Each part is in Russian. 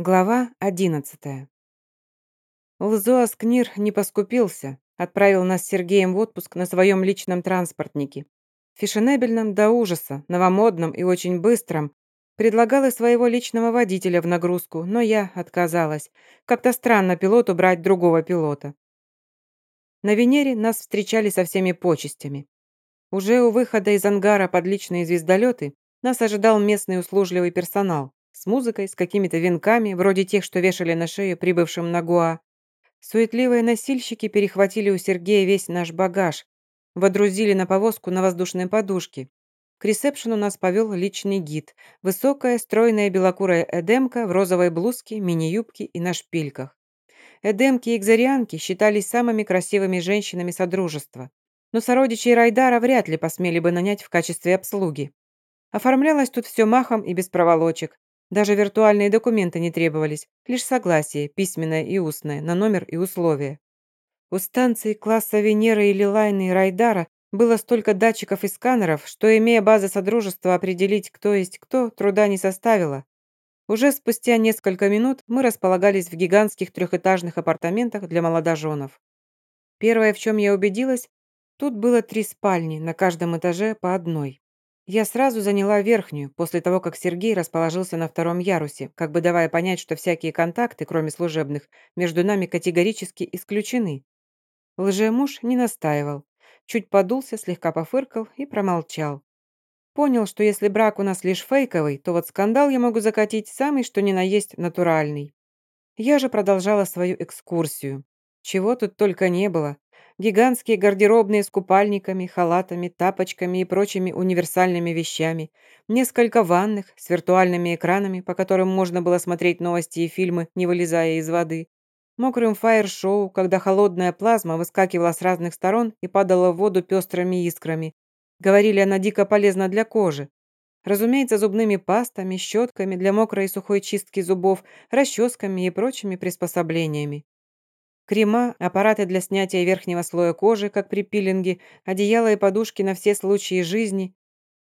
Глава одиннадцатая. Лзо Аскнир не поскупился, отправил нас с Сергеем в отпуск на своем личном транспортнике. Фешенебельном до ужаса, новомодном и очень быстром. Предлагал и своего личного водителя в нагрузку, но я отказалась. Как-то странно пилоту брать другого пилота. На Венере нас встречали со всеми почестями. Уже у выхода из ангара под личные звездолеты нас ожидал местный услужливый персонал с музыкой, с какими-то венками, вроде тех, что вешали на шею прибывшим на Гуа. Суетливые носильщики перехватили у Сергея весь наш багаж, водрузили на повозку на воздушные подушки. К ресепшену нас повел личный гид. Высокая, стройная белокурая эдемка в розовой блузке, мини-юбке и на шпильках. Эдемки и экзарианки считались самыми красивыми женщинами Содружества. Но сородичей Райдара вряд ли посмели бы нанять в качестве обслуги. Оформлялось тут все махом и без проволочек. Даже виртуальные документы не требовались, лишь согласие, письменное и устное, на номер и условия. У станций класса Венеры или Лайны и Райдара было столько датчиков и сканеров, что, имея базы Содружества, определить, кто есть кто, труда не составило. Уже спустя несколько минут мы располагались в гигантских трехэтажных апартаментах для молодоженов. Первое, в чем я убедилась, тут было три спальни, на каждом этаже по одной. Я сразу заняла верхнюю, после того, как Сергей расположился на втором ярусе, как бы давая понять, что всякие контакты, кроме служебных, между нами категорически исключены. Лжемуж не настаивал. Чуть подулся, слегка пофыркал и промолчал. Понял, что если брак у нас лишь фейковый, то вот скандал я могу закатить самый, что ни на есть, натуральный. Я же продолжала свою экскурсию. Чего тут только не было. Гигантские гардеробные с купальниками, халатами, тапочками и прочими универсальными вещами. Несколько ванных с виртуальными экранами, по которым можно было смотреть новости и фильмы, не вылезая из воды. Мокрым фаер-шоу, когда холодная плазма выскакивала с разных сторон и падала в воду пестрыми искрами. Говорили, она дико полезна для кожи. Разумеется, зубными пастами, щетками для мокрой и сухой чистки зубов, расческами и прочими приспособлениями. Крема, аппараты для снятия верхнего слоя кожи, как при пилинге, одеяла и подушки на все случаи жизни.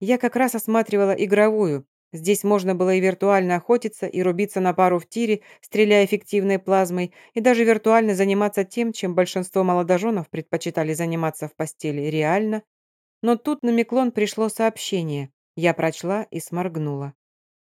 Я как раз осматривала игровую. Здесь можно было и виртуально охотиться, и рубиться на пару в тире, стреляя эффективной плазмой, и даже виртуально заниматься тем, чем большинство молодоженов предпочитали заниматься в постели реально. Но тут на Миклон пришло сообщение. Я прочла и сморгнула.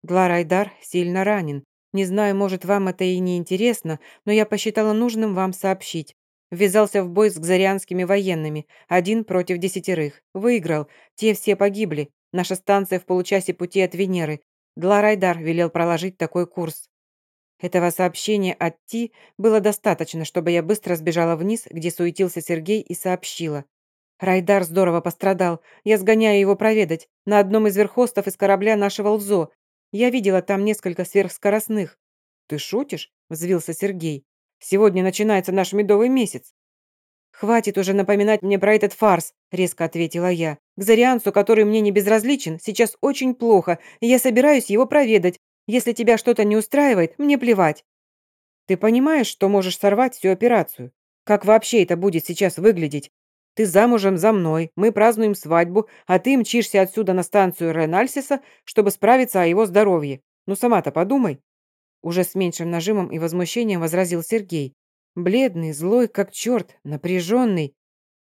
Гларайдар сильно ранен. Не знаю, может, вам это и не интересно, но я посчитала нужным вам сообщить. Ввязался в бой с кзарианскими военными. Один против десятерых. Выиграл. Те все погибли. Наша станция в получасе пути от Венеры. Дларайдар велел проложить такой курс. Этого сообщения от Ти было достаточно, чтобы я быстро сбежала вниз, где суетился Сергей, и сообщила. Райдар здорово пострадал. Я сгоняю его проведать. На одном из верхостов из корабля нашего Лзо. Я видела там несколько сверхскоростных». «Ты шутишь?» – взвился Сергей. «Сегодня начинается наш медовый месяц». «Хватит уже напоминать мне про этот фарс», – резко ответила я. «К Зариансу, который мне не безразличен, сейчас очень плохо, и я собираюсь его проведать. Если тебя что-то не устраивает, мне плевать». «Ты понимаешь, что можешь сорвать всю операцию? Как вообще это будет сейчас выглядеть? Ты замужем за мной, мы празднуем свадьбу, а ты мчишься отсюда на станцию Ренальсиса, чтобы справиться о его здоровье. Ну сама-то подумай». Уже с меньшим нажимом и возмущением возразил Сергей. Бледный, злой, как черт, напряженный.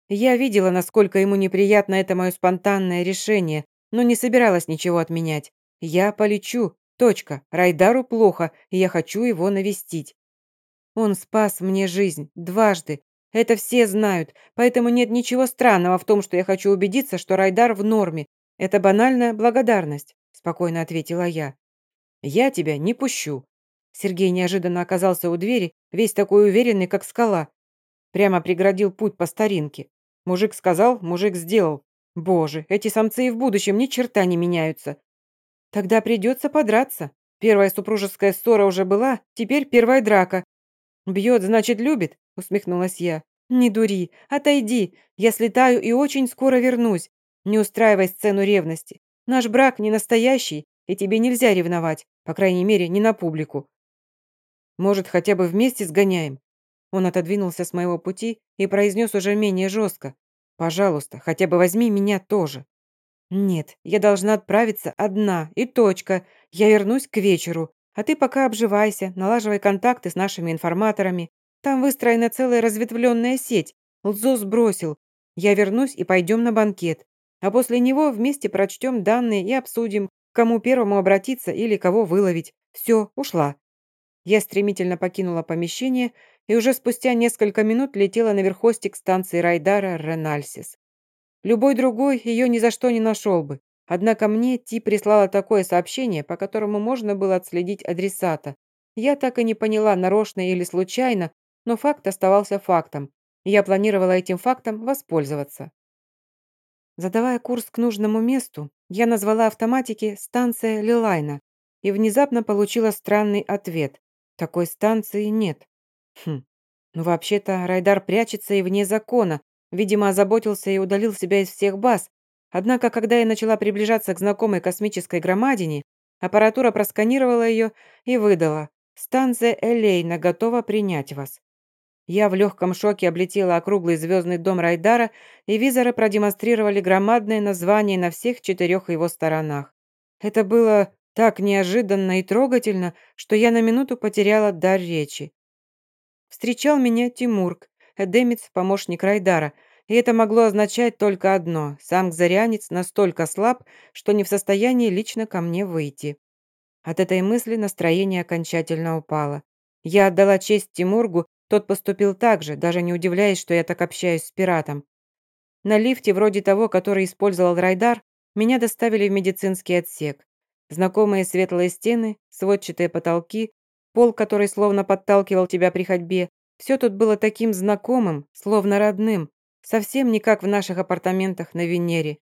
Я видела, насколько ему неприятно это мое спонтанное решение, но не собиралась ничего отменять. Я полечу. Точка. Райдару плохо, и я хочу его навестить. Он спас мне жизнь. Дважды. Это все знают, поэтому нет ничего странного в том, что я хочу убедиться, что Райдар в норме. Это банальная благодарность», – спокойно ответила я. «Я тебя не пущу». Сергей неожиданно оказался у двери, весь такой уверенный, как скала. Прямо преградил путь по старинке. Мужик сказал, мужик сделал. Боже, эти самцы и в будущем ни черта не меняются. Тогда придется подраться. Первая супружеская ссора уже была, теперь первая драка. Бьет, значит, любит усмехнулась я. «Не дури, отойди. Я слетаю и очень скоро вернусь. Не устраивай сцену ревности. Наш брак не настоящий, и тебе нельзя ревновать, по крайней мере, не на публику. Может, хотя бы вместе сгоняем?» Он отодвинулся с моего пути и произнес уже менее жестко. «Пожалуйста, хотя бы возьми меня тоже». «Нет, я должна отправиться одна, и точка. Я вернусь к вечеру, А ты пока обживайся, налаживай контакты с нашими информаторами. Там выстроена целая разветвленная сеть. Лзо сбросил. Я вернусь и пойдем на банкет. А после него вместе прочтем данные и обсудим, кому первому обратиться или кого выловить. Все, ушла. Я стремительно покинула помещение и уже спустя несколько минут летела на верхостик станции Райдара Ренальсис. Любой другой ее ни за что не нашел бы. Однако мне Ти прислала такое сообщение, по которому можно было отследить адресата. Я так и не поняла, нарочно или случайно, но факт оставался фактом. И я планировала этим фактом воспользоваться. Задавая курс к нужному месту, я назвала автоматике «станция Лилайна» и внезапно получила странный ответ. Такой станции нет. Хм, ну вообще-то Райдар прячется и вне закона, видимо, озаботился и удалил себя из всех баз, Однако, когда я начала приближаться к знакомой космической громадине, аппаратура просканировала ее и выдала «Станция Элейна готова принять вас». Я в легком шоке облетела округлый звездный дом Райдара, и визоры продемонстрировали громадное название на всех четырех его сторонах. Это было так неожиданно и трогательно, что я на минуту потеряла дар речи. Встречал меня Тимурк, эдемец, помощник Райдара – и это могло означать только одно – сам Кзарянец настолько слаб, что не в состоянии лично ко мне выйти. От этой мысли настроение окончательно упало. Я отдала честь Тимургу, тот поступил так же, даже не удивляясь, что я так общаюсь с пиратом. На лифте, вроде того, который использовал Райдар, меня доставили в медицинский отсек. Знакомые светлые стены, сводчатые потолки, пол, который словно подталкивал тебя при ходьбе, все тут было таким знакомым, словно родным, Совсем не как в наших апартаментах на Венере.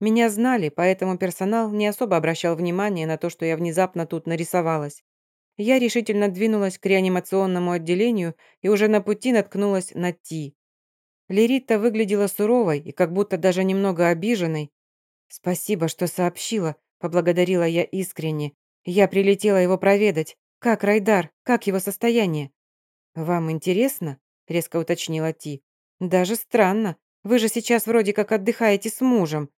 Меня знали, поэтому персонал не особо обращал внимание на то, что я внезапно тут нарисовалась. Я решительно двинулась к реанимационному отделению и уже на пути наткнулась на Ти. Лерита выглядела суровой и как будто даже немного обиженной. «Спасибо, что сообщила», — поблагодарила я искренне. «Я прилетела его проведать. Как Райдар? Как его состояние?» «Вам интересно?» — резко уточнила Ти. «Даже странно. Вы же сейчас вроде как отдыхаете с мужем».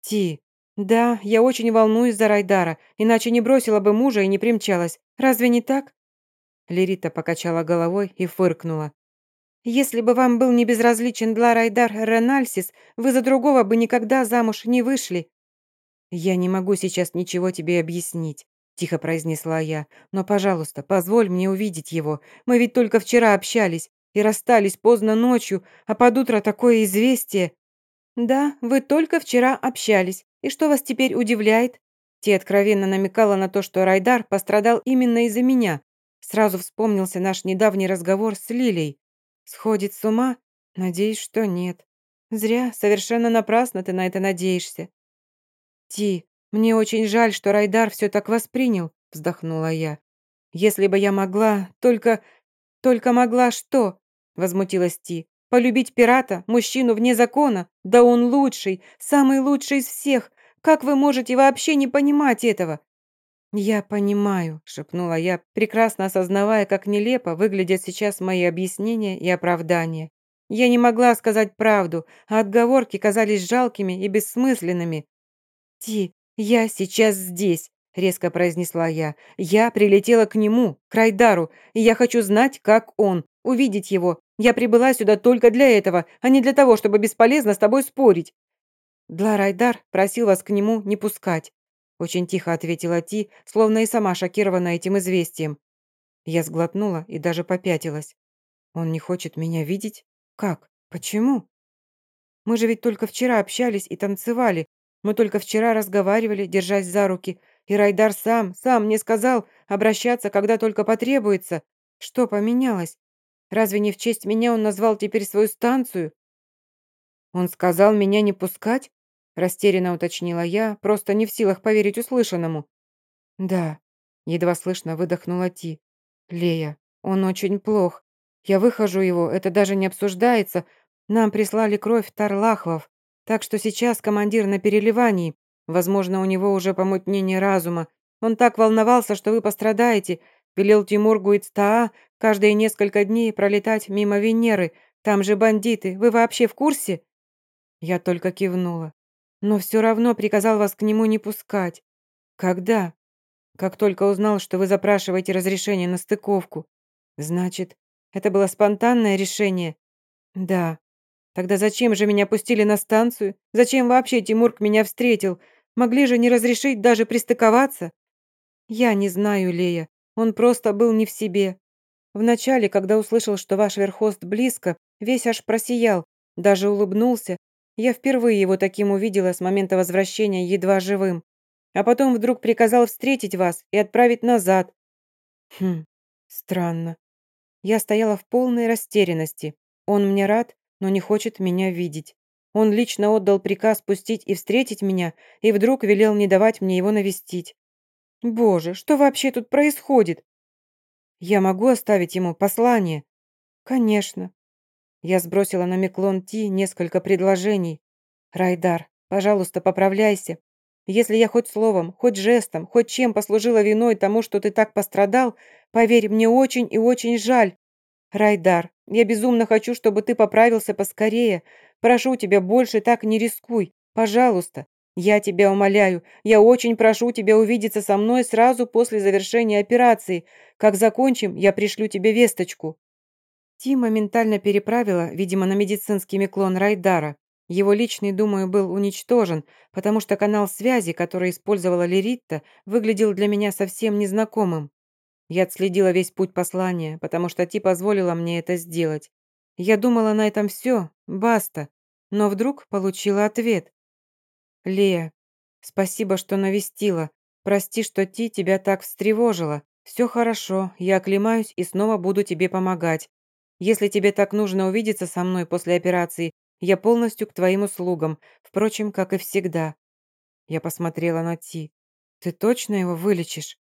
«Ти, да, я очень волнуюсь за Райдара, иначе не бросила бы мужа и не примчалась. Разве не так?» Лерита покачала головой и фыркнула. «Если бы вам был не безразличен для Райдар Ренальсис, вы за другого бы никогда замуж не вышли». «Я не могу сейчас ничего тебе объяснить», – тихо произнесла я. «Но, пожалуйста, позволь мне увидеть его. Мы ведь только вчера общались и расстались поздно ночью, а под утро такое известие. Да, вы только вчера общались, и что вас теперь удивляет? Ти откровенно намекала на то, что Райдар пострадал именно из-за меня. Сразу вспомнился наш недавний разговор с Лилей. Сходит с ума? Надеюсь, что нет. Зря, совершенно напрасно ты на это надеешься. Ти, мне очень жаль, что Райдар все так воспринял, вздохнула я. Если бы я могла, только... Только могла что? возмутилась Ти. «Полюбить пирата, мужчину вне закона? Да он лучший, самый лучший из всех! Как вы можете вообще не понимать этого?» «Я понимаю», — шепнула я, прекрасно осознавая, как нелепо выглядят сейчас мои объяснения и оправдания. Я не могла сказать правду, а отговорки казались жалкими и бессмысленными. «Ти, я сейчас здесь», — резко произнесла я. «Я прилетела к нему, к Райдару, и я хочу знать, как он, увидеть его, я прибыла сюда только для этого, а не для того, чтобы бесполезно с тобой спорить». Дларайдар просил вас к нему не пускать. Очень тихо ответила Ти, словно и сама шокирована этим известием. Я сглотнула и даже попятилась. Он не хочет меня видеть? Как? Почему? Мы же ведь только вчера общались и танцевали. Мы только вчера разговаривали, держась за руки. И Райдар сам, сам мне сказал обращаться, когда только потребуется. Что поменялось? Разве не в честь меня он назвал теперь свою станцию? Он сказал меня не пускать? Растерянно уточнила я, просто не в силах поверить услышанному. Да, едва слышно выдохнула Ти. Лея, он очень плох. Я выхожу его, это даже не обсуждается. Нам прислали кровь Тарлахвов, так что сейчас командир на переливании. Возможно, у него уже помутнение разума. Он так волновался, что вы пострадаете, Велел Тимургу Ицтаа каждые несколько дней пролетать мимо Венеры. Там же бандиты. Вы вообще в курсе?» Я только кивнула. «Но все равно приказал вас к нему не пускать». «Когда?» как только узнал, что вы запрашиваете разрешение на стыковку. Значит, это было спонтанное решение? Да. Тогда зачем же меня пустили на станцию? Зачем вообще Тимурк меня встретил? Могли же не разрешить даже пристыковаться? Я не знаю, Лея. Он просто был не в себе. Вначале, когда услышал, что ваш верхост близко, весь аж просиял, даже улыбнулся. Я впервые его таким увидела с момента возвращения едва живым. А потом вдруг приказал встретить вас и отправить назад. Хм, странно. Я стояла в полной растерянности. Он мне рад, но не хочет меня видеть. Он лично отдал приказ пустить и встретить меня, и вдруг велел не давать мне его навестить. Боже, что вообще тут происходит? Я могу оставить ему послание? Конечно. Я сбросила на Миклон Ти несколько предложений. Райдар, пожалуйста, поправляйся. Если я хоть словом, хоть жестом, хоть чем послужила виной тому, что ты так пострадал, поверь, мне очень и очень жаль. Райдар, я безумно хочу, чтобы ты поправился поскорее. Прошу тебя, больше так не рискуй. Пожалуйста. Я тебя умоляю, я очень прошу тебя увидеться со мной сразу после завершения операции. Как закончим, я пришлю тебе весточку». Ти моментально переправила, видимо, на медицинский миклон Райдара. Его личный, думаю, был уничтожен, потому что канал связи, который использовала Леритта, выглядел для меня совсем незнакомым. Я отследила весь путь послания, потому что Ти позволила мне это сделать. Я думала, на этом все, баста. Но вдруг получила ответ. «Лея, спасибо, что навестила. Прости, что Ти тебя так встревожила. Все хорошо, я оклемаюсь и снова буду тебе помогать. Если тебе так нужно увидеться со мной после операции, я полностью к твоим услугам, впрочем, как и всегда». Я посмотрела на Ти. «Ты точно его вылечишь?»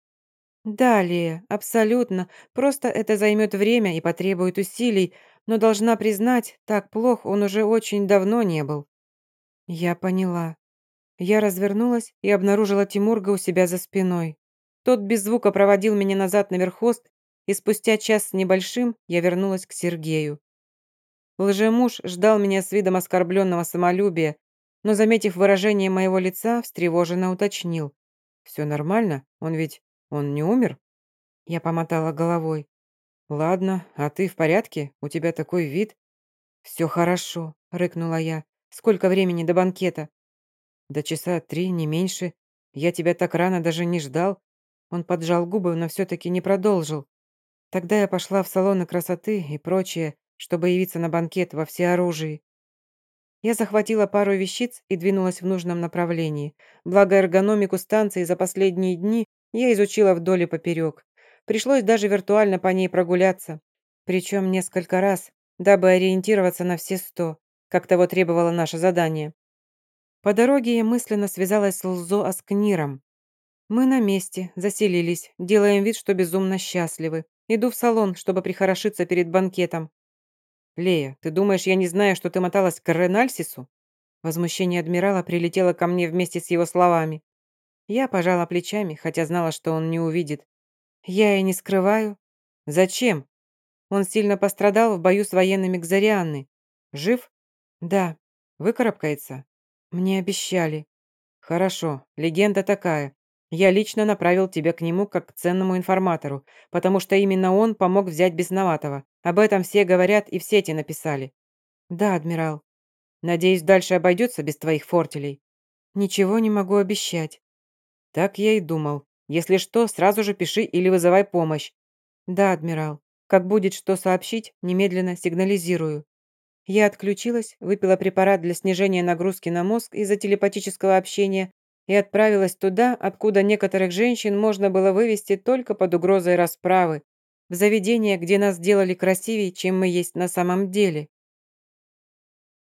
«Далее, абсолютно. Просто это займет время и потребует усилий, но должна признать, так плох он уже очень давно не был». «Я поняла». Я развернулась и обнаружила Тимурга у себя за спиной. Тот без звука проводил меня назад на верхост, и спустя час с небольшим я вернулась к Сергею. Лжемуж ждал меня с видом оскорбленного самолюбия, но, заметив выражение моего лица, встревоженно уточнил. «Все нормально? Он ведь он не умер?» Я помотала головой. «Ладно, а ты в порядке? У тебя такой вид?» «Все хорошо», — рыкнула я. «Сколько времени до банкета?» «До часа три, не меньше. Я тебя так рано даже не ждал». Он поджал губы, но все-таки не продолжил. Тогда я пошла в салоны красоты и прочее, чтобы явиться на банкет во всеоружии. Я захватила пару вещиц и двинулась в нужном направлении. Благо эргономику станции за последние дни я изучила вдоль и поперек. Пришлось даже виртуально по ней прогуляться. Причем несколько раз, дабы ориентироваться на все сто, как того требовало наше задание. По дороге я мысленно связалась с Лзо Аскниром. Мы на месте, заселились, делаем вид, что безумно счастливы. Иду в салон, чтобы прихорошиться перед банкетом. «Лея, ты думаешь, я не знаю, что ты моталась к Ренальсису?» Возмущение адмирала прилетело ко мне вместе с его словами. Я пожала плечами, хотя знала, что он не увидит. Я и не скрываю. Зачем? Он сильно пострадал в бою с военными Кзарианны. Жив? Да. Выкарабкается? Мне обещали. Хорошо, легенда такая. Я лично направил тебя к нему как к ценному информатору, потому что именно он помог взять Бесноватого. Об этом все говорят и в сети написали. Да, адмирал. Надеюсь, дальше обойдется без твоих фортелей. Ничего не могу обещать. «Так я и думал. Если что, сразу же пиши или вызывай помощь». «Да, адмирал. Как будет что сообщить, немедленно сигнализирую». Я отключилась, выпила препарат для снижения нагрузки на мозг из-за телепатического общения и отправилась туда, откуда некоторых женщин можно было вывести только под угрозой расправы, в заведение, где нас делали красивее, чем мы есть на самом деле.